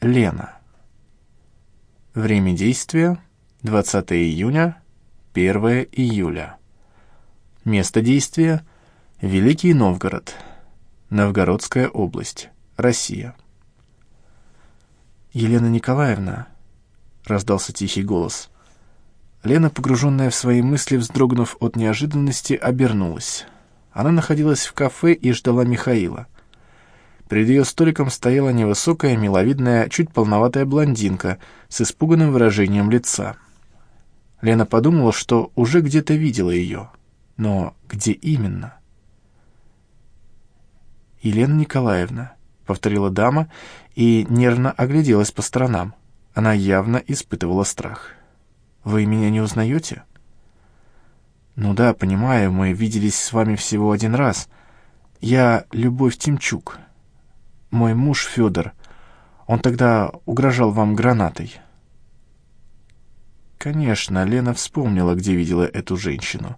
Лена. Время действия 20 июня, 1 июля. Место действия Великий Новгород, Новгородская область, Россия. «Елена Николаевна», — раздался тихий голос. Лена, погруженная в свои мысли, вздрогнув от неожиданности, обернулась. Она находилась в кафе и ждала Михаила — Перед ее столиком стояла невысокая, миловидная, чуть полноватая блондинка с испуганным выражением лица. Лена подумала, что уже где-то видела ее. Но где именно? «Елена Николаевна», — повторила дама и нервно огляделась по сторонам. Она явно испытывала страх. «Вы меня не узнаете?» «Ну да, понимаю, мы виделись с вами всего один раз. Я Любовь Тимчук» мой муж Федор. Он тогда угрожал вам гранатой». Конечно, Лена вспомнила, где видела эту женщину.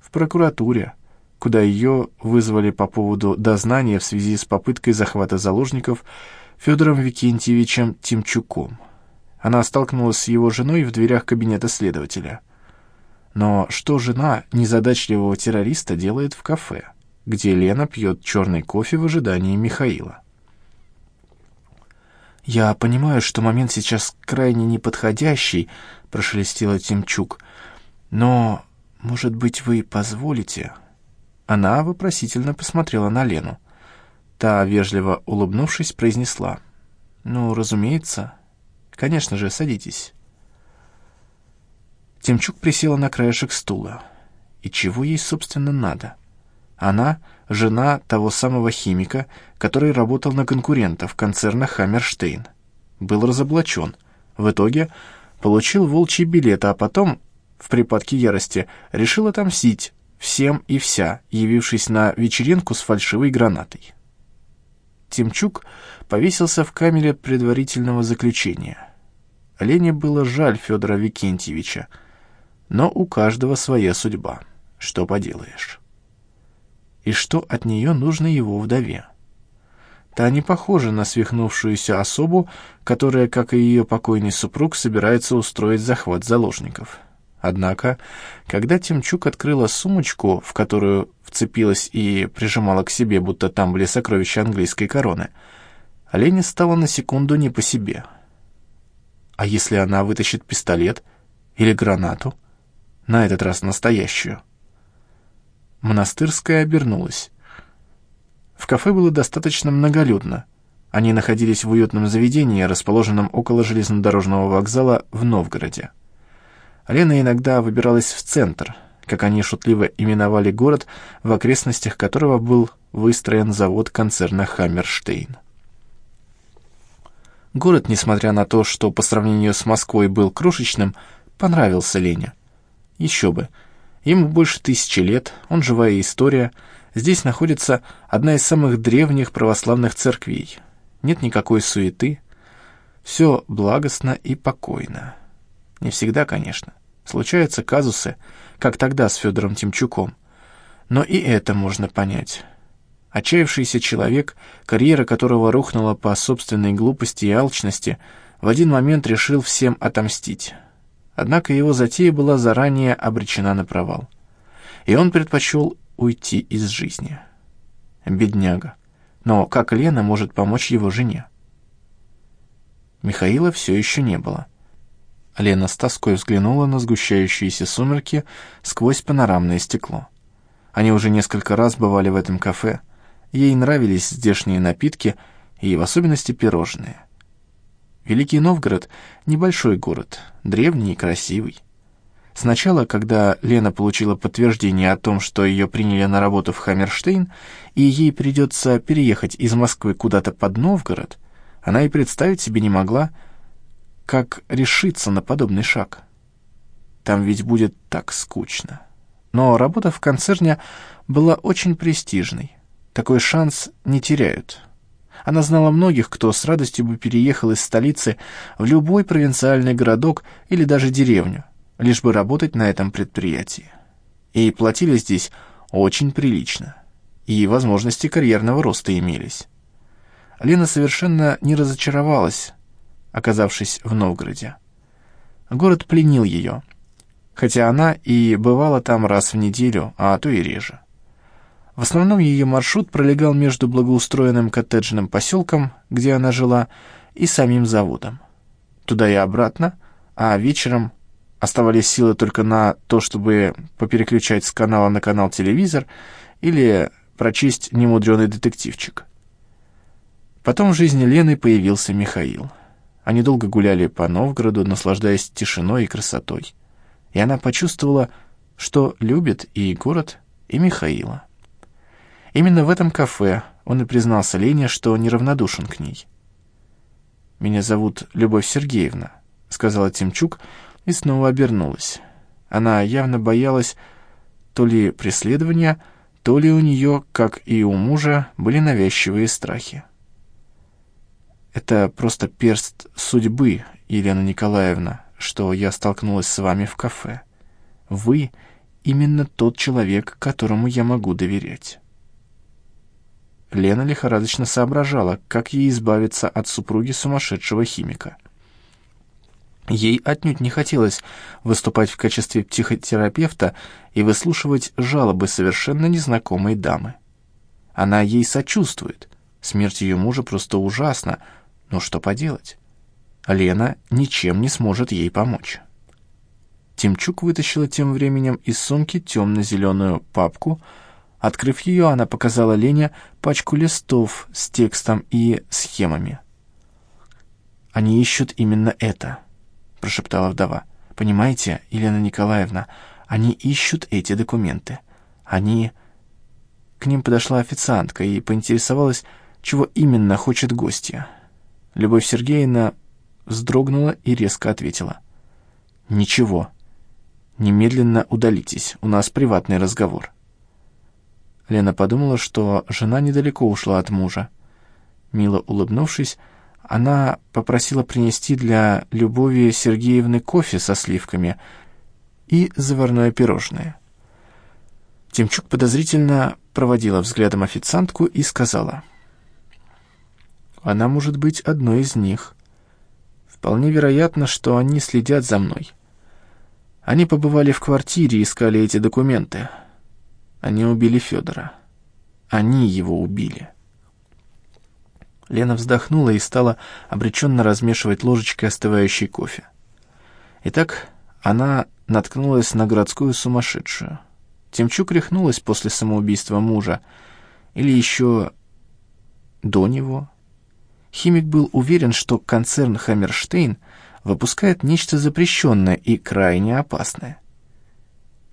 В прокуратуре, куда ее вызвали по поводу дознания в связи с попыткой захвата заложников Федором Викентьевичем Тимчуком. Она столкнулась с его женой в дверях кабинета следователя. Но что жена незадачливого террориста делает в кафе? Где Лена пьет черный кофе в ожидании Михаила. «Я понимаю, что момент сейчас крайне неподходящий», — прошелестела Тимчук. «Но, может быть, вы позволите?» Она вопросительно посмотрела на Лену. Та, вежливо улыбнувшись, произнесла. «Ну, разумеется. Конечно же, садитесь». Тимчук присела на краешек стула. И чего ей, собственно, надо? — она — жена того самого химика, который работал на конкурентов концерна «Хаммерштейн». Был разоблачен. В итоге получил волчий билет, а потом, в припадке ярости, решил отомстить всем и вся, явившись на вечеринку с фальшивой гранатой. Тимчук повесился в камере предварительного заключения. Лене было жаль Федора Викентьевича, но у каждого своя судьба. Что поделаешь и что от нее нужно его вдове. Та не похожа на свихнувшуюся особу, которая, как и ее покойный супруг, собирается устроить захват заложников. Однако, когда Тимчук открыла сумочку, в которую вцепилась и прижимала к себе, будто там были сокровища английской короны, Олене стало на секунду не по себе. А если она вытащит пистолет или гранату? На этот раз настоящую. Монастырская обернулась. В кафе было достаточно многолюдно. Они находились в уютном заведении, расположенном около железнодорожного вокзала в Новгороде. Лена иногда выбиралась в центр, как они шутливо именовали город, в окрестностях которого был выстроен завод концерна «Хаммерштейн». Город, несмотря на то, что по сравнению с Москвой был крошечным, понравился Лене. Еще бы — Ему больше тысячи лет, он живая история. Здесь находится одна из самых древних православных церквей. Нет никакой суеты. Все благостно и покойно. Не всегда, конечно. Случаются казусы, как тогда с Федором Тимчуком. Но и это можно понять. Отчаявшийся человек, карьера которого рухнула по собственной глупости и алчности, в один момент решил всем отомстить. Однако его затея была заранее обречена на провал. И он предпочел уйти из жизни. Бедняга. Но как Лена может помочь его жене? Михаила все еще не было. Лена с тоской взглянула на сгущающиеся сумерки сквозь панорамное стекло. Они уже несколько раз бывали в этом кафе. Ей нравились здешние напитки и в особенности пирожные. Великий Новгород — небольшой город, древний и красивый. Сначала, когда Лена получила подтверждение о том, что ее приняли на работу в Хаммерштейн, и ей придется переехать из Москвы куда-то под Новгород, она и представить себе не могла, как решиться на подобный шаг. Там ведь будет так скучно. Но работа в концерне была очень престижной. Такой шанс не теряют. Она знала многих, кто с радостью бы переехал из столицы в любой провинциальный городок или даже деревню, лишь бы работать на этом предприятии. И платили здесь очень прилично. И возможности карьерного роста имелись. Лена совершенно не разочаровалась, оказавшись в Новгороде. Город пленил ее, хотя она и бывала там раз в неделю, а то и реже. В основном ее маршрут пролегал между благоустроенным коттеджным поселком, где она жила, и самим заводом. Туда и обратно, а вечером оставались силы только на то, чтобы попереключать с канала на канал телевизор или прочесть немудреный детективчик. Потом в жизни Лены появился Михаил. Они долго гуляли по Новгороду, наслаждаясь тишиной и красотой. И она почувствовала, что любит и город, и Михаила. Именно в этом кафе он и признался Лене, что неравнодушен к ней. «Меня зовут Любовь Сергеевна», — сказала Тимчук и снова обернулась. Она явно боялась то ли преследования, то ли у нее, как и у мужа, были навязчивые страхи. «Это просто перст судьбы, Елена Николаевна, что я столкнулась с вами в кафе. Вы именно тот человек, которому я могу доверять». Лена лихорадочно соображала, как ей избавиться от супруги сумасшедшего химика. Ей отнюдь не хотелось выступать в качестве психотерапевта и выслушивать жалобы совершенно незнакомой дамы. Она ей сочувствует. Смерть ее мужа просто ужасна, но что поделать? Лена ничем не сможет ей помочь. Тимчук вытащила тем временем из сумки темно-зеленую папку, Открыв ее, она показала Лене пачку листов с текстом и схемами. «Они ищут именно это», — прошептала вдова. «Понимаете, Елена Николаевна, они ищут эти документы. Они...» К ним подошла официантка и поинтересовалась, чего именно хочет гостья. Любовь Сергеевна вздрогнула и резко ответила. «Ничего. Немедленно удалитесь, у нас приватный разговор». Лена подумала, что жена недалеко ушла от мужа. Мило улыбнувшись, она попросила принести для Любови Сергеевны кофе со сливками и заварное пирожное. Тимчук подозрительно проводила взглядом официантку и сказала. «Она может быть одной из них. Вполне вероятно, что они следят за мной. Они побывали в квартире и искали эти документы». Они убили Федора. Они его убили. Лена вздохнула и стала обреченно размешивать ложечкой остывающий кофе. Итак, она наткнулась на городскую сумасшедшую. Тимчук рехнулась после самоубийства мужа. Или еще до него. Химик был уверен, что концерн «Хаммерштейн» выпускает нечто запрещенное и крайне опасное.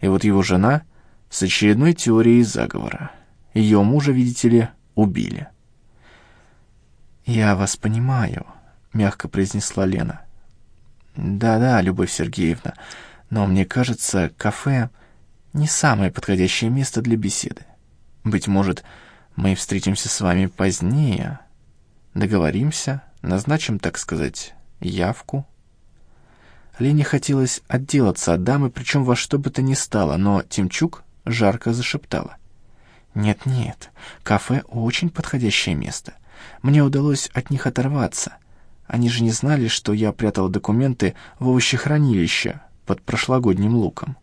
И вот его жена — с очередной теорией заговора. Ее мужа, видите ли, убили. «Я вас понимаю», — мягко произнесла Лена. «Да-да, Любовь Сергеевна, но мне кажется, кафе — не самое подходящее место для беседы. Быть может, мы встретимся с вами позднее, договоримся, назначим, так сказать, явку». Лене хотелось отделаться от дамы, причем во что бы то ни стало, но Тимчук жарко зашептала. «Нет-нет, кафе — очень подходящее место. Мне удалось от них оторваться. Они же не знали, что я прятала документы в овощехранилище под прошлогодним луком».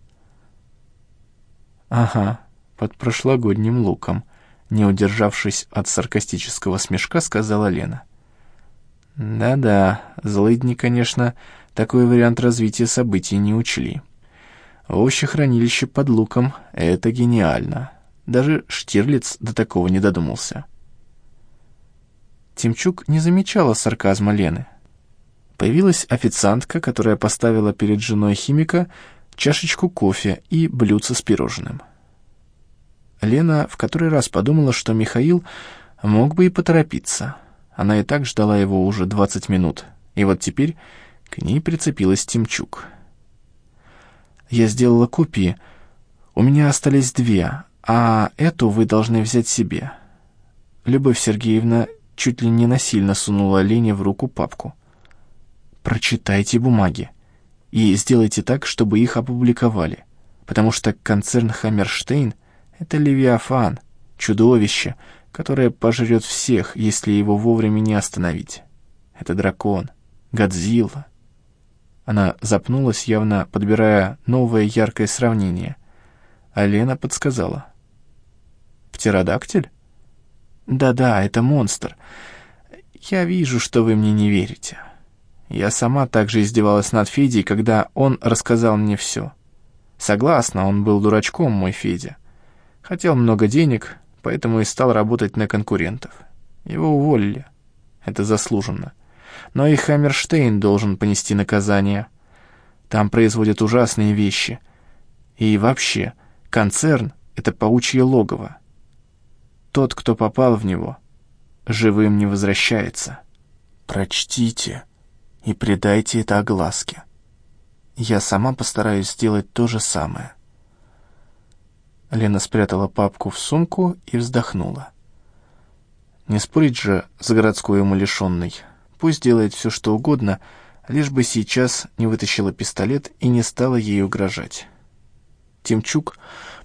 «Ага, под прошлогодним луком», — не удержавшись от саркастического смешка, сказала Лена. «Да-да, злыдни, конечно, такой вариант развития событий не учли». Овощехранилище под луком — это гениально. Даже Штирлиц до такого не додумался. Тимчук не замечала сарказма Лены. Появилась официантка, которая поставила перед женой химика чашечку кофе и блюдце с пирожным. Лена в который раз подумала, что Михаил мог бы и поторопиться. Она и так ждала его уже двадцать минут, и вот теперь к ней прицепилась Тимчук — я сделала копии. У меня остались две, а эту вы должны взять себе». Любовь Сергеевна чуть ли не насильно сунула Лене в руку папку. «Прочитайте бумаги и сделайте так, чтобы их опубликовали, потому что концерн «Хаммерштейн» — это левиафан, чудовище, которое пожрет всех, если его вовремя не остановить. Это дракон, Годзилла. Она запнулась, явно подбирая новое яркое сравнение. А Лена подсказала. «Птеродактиль?» «Да-да, это монстр. Я вижу, что вы мне не верите. Я сама также издевалась над Федей, когда он рассказал мне все. Согласна, он был дурачком, мой Федя. Хотел много денег, поэтому и стал работать на конкурентов. Его уволили. Это заслуженно. Но и Хаммерштейн должен понести наказание. Там производят ужасные вещи. И вообще, концерн — это паучье логово. Тот, кто попал в него, живым не возвращается. Прочтите и придайте это огласке. Я сама постараюсь сделать то же самое. Лена спрятала папку в сумку и вздохнула. Не спорить же с городской умалишенной. Пусть делает все, что угодно, лишь бы сейчас не вытащила пистолет и не стала ей угрожать. Тимчук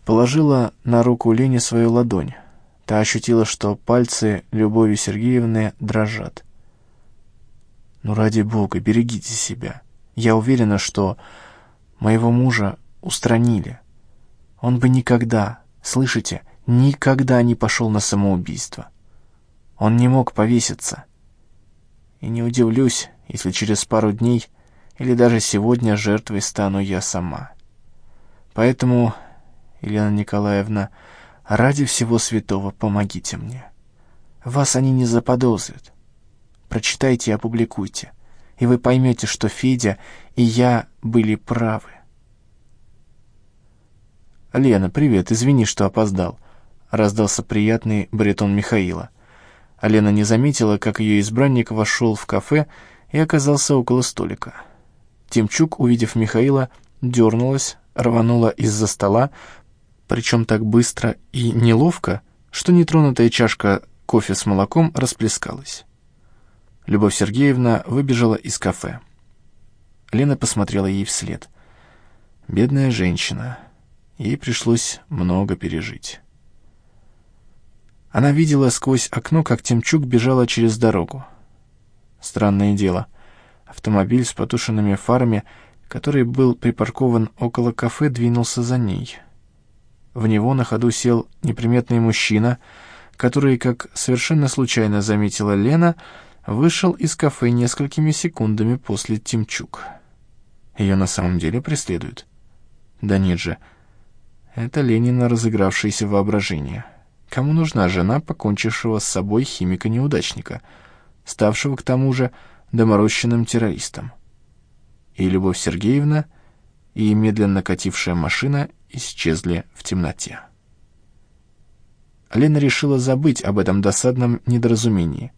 положила на руку Лене свою ладонь. Та ощутила, что пальцы Любови Сергеевны дрожат. «Ну, ради бога, берегите себя. Я уверена, что моего мужа устранили. Он бы никогда, слышите, никогда не пошел на самоубийство. Он не мог повеситься. И не удивлюсь, если через пару дней или даже сегодня жертвой стану я сама. Поэтому, Елена Николаевна, ради всего святого помогите мне. Вас они не заподозрят. Прочитайте и опубликуйте, и вы поймете, что Федя и я были правы. «Лена, привет, извини, что опоздал», — раздался приятный баритон Михаила. А Лена не заметила, как ее избранник вошел в кафе и оказался около столика. Тимчук, увидев Михаила, дернулась, рванула из-за стола, причем так быстро и неловко, что нетронутая чашка кофе с молоком расплескалась. Любовь Сергеевна выбежала из кафе. Лена посмотрела ей вслед. Бедная женщина. Ей пришлось много пережить. Она видела сквозь окно, как Тимчук бежала через дорогу. Странное дело. Автомобиль с потушенными фарами, который был припаркован около кафе, двинулся за ней. В него на ходу сел неприметный мужчина, который, как совершенно случайно заметила Лена, вышел из кафе несколькими секундами после Тимчук. Ее на самом деле преследуют? Да нет же, — это Ленина разыгравшееся воображение. Кому нужна жена покончившего с собой химика-неудачника, ставшего к тому же доморощенным террористом? И Любовь Сергеевна, и медленно катившая машина исчезли в темноте. Лена решила забыть об этом досадном недоразумении.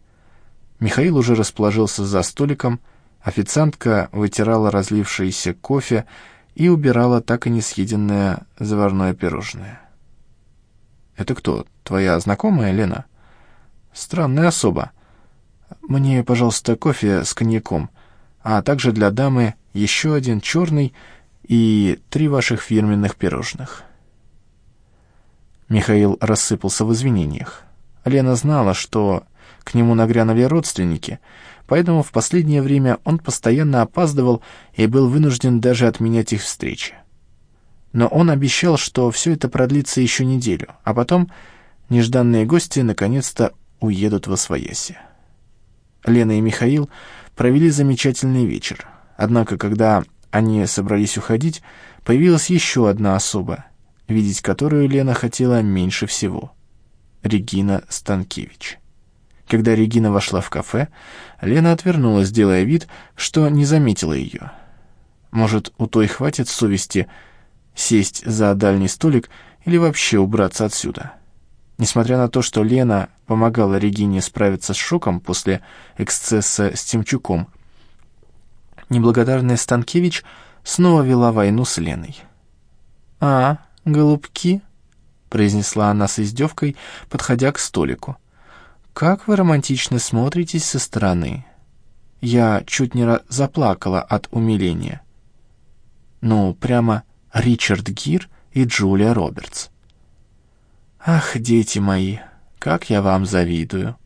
Михаил уже расположился за столиком, официантка вытирала разлившийся кофе и убирала так и не съеденное заварное пирожное. «Это кто, твоя знакомая, Лена?» «Странная особа. Мне, пожалуйста, кофе с коньяком, а также для дамы еще один черный и три ваших фирменных пирожных». Михаил рассыпался в извинениях. Лена знала, что к нему нагрянули родственники — поэтому в последнее время он постоянно опаздывал и был вынужден даже отменять их встречи. Но он обещал, что все это продлится еще неделю, а потом нежданные гости наконец-то уедут во свояси. Лена и Михаил провели замечательный вечер, однако когда они собрались уходить, появилась еще одна особа, видеть которую Лена хотела меньше всего — Регина Станкевич. Когда Регина вошла в кафе, Лена отвернулась, делая вид, что не заметила ее. Может, у той хватит совести сесть за дальний столик или вообще убраться отсюда. Несмотря на то, что Лена помогала Регине справиться с шоком после эксцесса с Тимчуком, неблагодарная Станкевич снова вела войну с Леной. «А, голубки», — произнесла она с издевкой, подходя к столику. Как вы романтично смотритесь со стороны. Я чуть не заплакала от умиления. Ну, прямо Ричард Гир и Джулия Робертс. Ах, дети мои, Как я вам завидую!»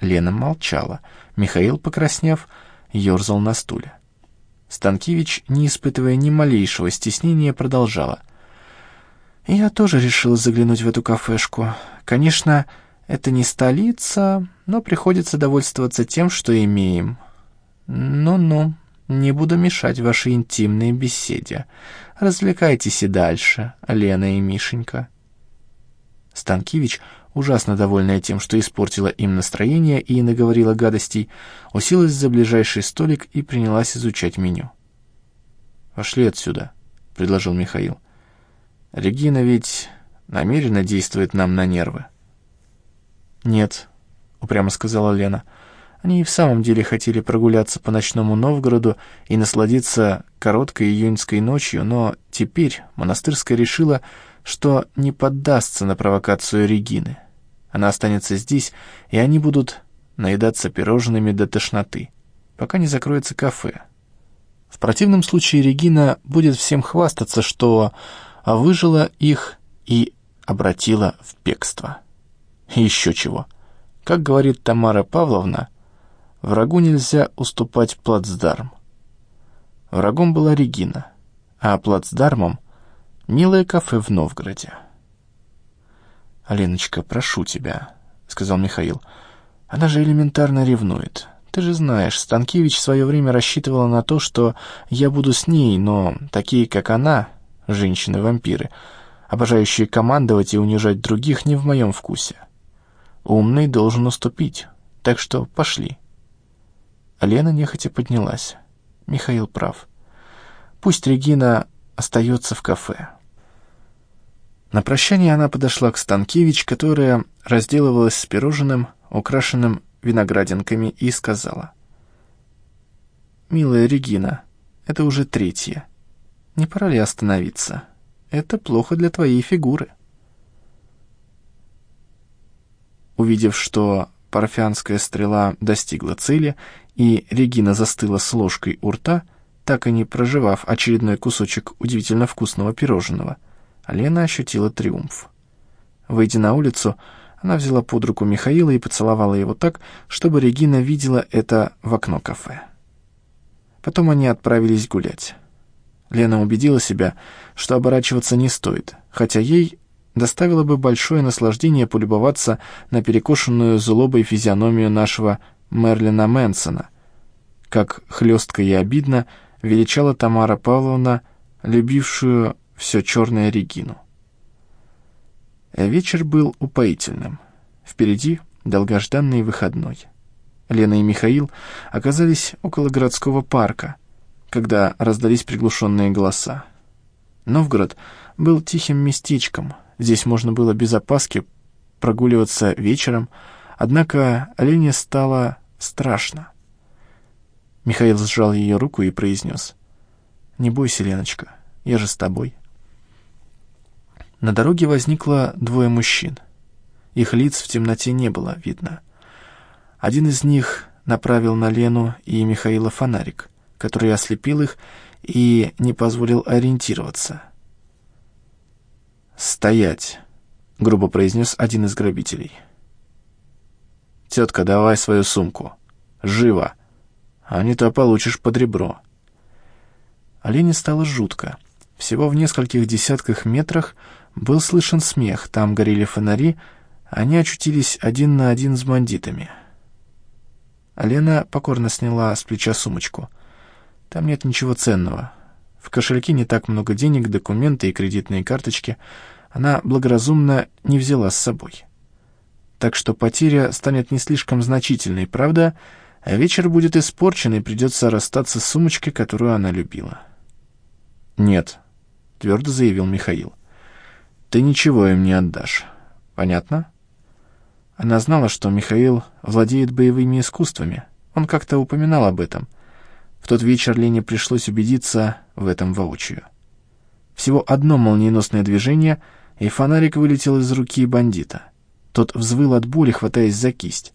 Лена молчала. Михаил, покраснев, ерзал на стуле. Станкевич, не испытывая ни малейшего стеснения, продолжала. «Я тоже решила заглянуть в эту кафешку. Конечно, это не столица, но приходится довольствоваться тем, что имеем. Ну-ну, не буду мешать вашей интимной беседе. Развлекайтесь и дальше, Лена и Мишенька». Станкевич ужасно довольная тем, что испортила им настроение и наговорила гадостей, уселась за ближайший столик и принялась изучать меню. «Пошли отсюда», — предложил Михаил. «Регина ведь намеренно действует нам на нервы». «Нет», — упрямо сказала Лена. Они и в самом деле хотели прогуляться по ночному Новгороду и насладиться короткой июньской ночью, но теперь монастырская решила, что не поддастся на провокацию Регины. Она останется здесь, и они будут наедаться пирожными до тошноты, пока не закроется кафе. В противном случае Регина будет всем хвастаться, что выжила их и обратила в бегство. Еще чего. Как говорит Тамара Павловна, врагу нельзя уступать плацдарм. Врагом была Регина, а плацдармом — милое кафе в Новгороде. «Аленочка, прошу тебя», — сказал Михаил. «Она же элементарно ревнует. Ты же знаешь, Станкевич в свое время рассчитывала на то, что я буду с ней, но такие, как она, женщины-вампиры, обожающие командовать и унижать других, не в моем вкусе. Умный должен уступить, так что пошли». Лена нехотя поднялась. Михаил прав. Пусть Регина остается в кафе. На прощание она подошла к Станкевич, которая разделывалась с пирожным, украшенным виноградинками, и сказала. «Милая Регина, это уже третье. Не пора ли остановиться? Это плохо для твоей фигуры». Увидев, что парфянская стрела достигла цели, и Регина застыла с ложкой у рта, так и не проживав очередной кусочек удивительно вкусного пирожного, Лена ощутила триумф. Выйдя на улицу, она взяла под руку Михаила и поцеловала его так, чтобы Регина видела это в окно кафе. Потом они отправились гулять. Лена убедила себя, что оборачиваться не стоит, хотя ей доставило бы большое наслаждение полюбоваться на перекошенную злобой физиономию нашего Мерлина Мэнсона. Как хлестко и обидно величала Тамара Павловна, любившую все черное Регину. Вечер был упоительным. Впереди долгожданный выходной. Лена и Михаил оказались около городского парка, когда раздались приглушенные голоса. Новгород был тихим местечком, здесь можно было без опаски прогуливаться вечером, однако Лене стало страшно. Михаил сжал ее руку и произнес, «Не бойся, Леночка, я же с тобой». На дороге возникло двое мужчин. Их лиц в темноте не было видно. Один из них направил на Лену и Михаила фонарик, который ослепил их и не позволил ориентироваться. «Стоять!» — грубо произнес один из грабителей. «Тетка, давай свою сумку. Живо! А не то получишь под ребро». Олене стало жутко. Всего в нескольких десятках метрах был слышен смех, там горели фонари, они очутились один на один с бандитами. Алена покорно сняла с плеча сумочку. Там нет ничего ценного. В кошельке не так много денег, документы и кредитные карточки. Она благоразумно не взяла с собой. Так что потеря станет не слишком значительной, правда, а вечер будет испорчен, и придется расстаться с сумочкой, которую она любила. «Нет», — твердо заявил Михаил. — ты ничего им не отдашь. Понятно? Она знала, что Михаил владеет боевыми искусствами. Он как-то упоминал об этом. В тот вечер Лене пришлось убедиться в этом воочию. Всего одно молниеносное движение, и фонарик вылетел из руки бандита. Тот взвыл от боли, хватаясь за кисть.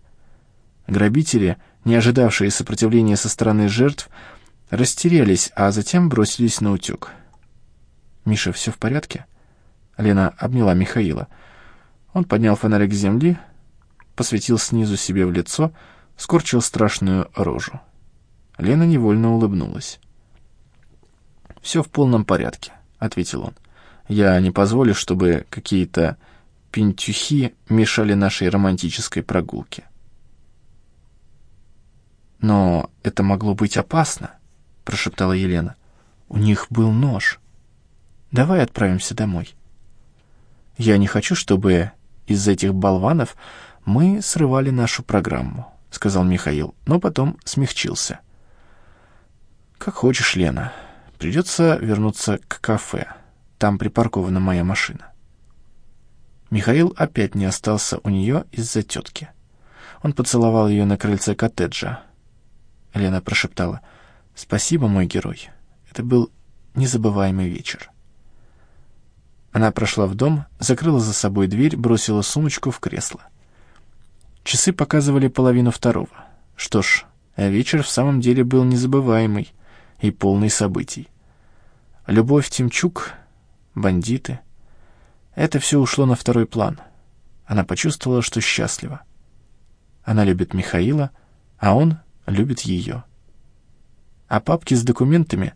Грабители, не ожидавшие сопротивления со стороны жертв, растерялись, а затем бросились на утек. «Миша, все в порядке?» Лена обняла Михаила. Он поднял фонарик с земли, посветил снизу себе в лицо, скорчил страшную рожу. Лена невольно улыбнулась. «Все в полном порядке», — ответил он. «Я не позволю, чтобы какие-то пентюхи мешали нашей романтической прогулке». «Но это могло быть опасно», — прошептала Елена. «У них был нож. Давай отправимся домой». «Я не хочу, чтобы из этих болванов мы срывали нашу программу», — сказал Михаил, но потом смягчился. «Как хочешь, Лена. Придется вернуться к кафе. Там припаркована моя машина». Михаил опять не остался у нее из-за тетки. Он поцеловал ее на крыльце коттеджа. Лена прошептала «Спасибо, мой герой. Это был незабываемый вечер». Она прошла в дом, закрыла за собой дверь, бросила сумочку в кресло. Часы показывали половину второго. Что ж, вечер в самом деле был незабываемый и полный событий. Любовь Тимчук, бандиты — это все ушло на второй план. Она почувствовала, что счастлива. Она любит Михаила, а он любит ее. А папки с документами,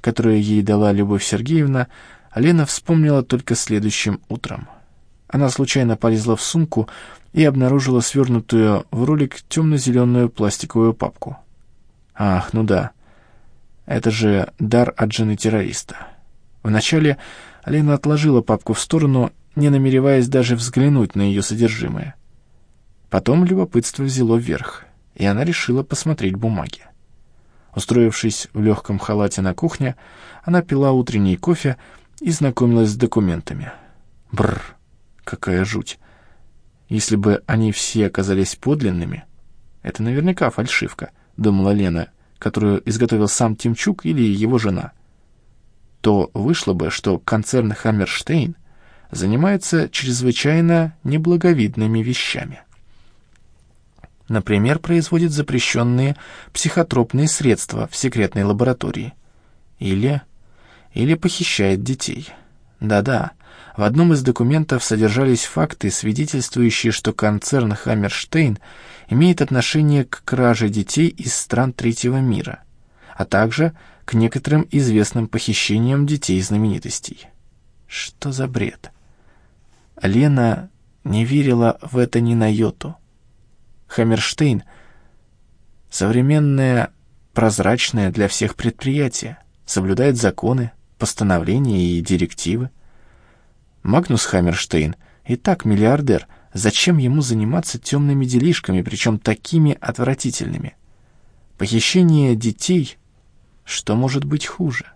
которые ей дала Любовь Сергеевна, Лена вспомнила только следующим утром. Она случайно полезла в сумку и обнаружила свернутую в ролик темно-зеленую пластиковую папку. Ах, ну да, это же дар от жены террориста. Вначале Лена отложила папку в сторону, не намереваясь даже взглянуть на ее содержимое. Потом любопытство взяло вверх, и она решила посмотреть бумаги. Устроившись в легком халате на кухне, она пила утренний кофе и знакомилась с документами. Бррр, какая жуть. Если бы они все оказались подлинными, это наверняка фальшивка, думала Лена, которую изготовил сам Тимчук или его жена. То вышло бы, что концерн «Хаммерштейн» занимается чрезвычайно неблаговидными вещами. Например, производит запрещенные психотропные средства в секретной лаборатории. Или или похищает детей. Да-да, в одном из документов содержались факты, свидетельствующие, что концерн «Хаммерштейн» имеет отношение к краже детей из стран третьего мира, а также к некоторым известным похищениям детей знаменитостей. Что за бред? Лена не верила в это ни на йоту. Хаммерштейн — современное, прозрачное для всех предприятие, соблюдает законы, постановления и директивы. Магнус Хаммерштейн и так миллиардер, зачем ему заниматься темными делишками, причем такими отвратительными? Похищение детей, что может быть хуже?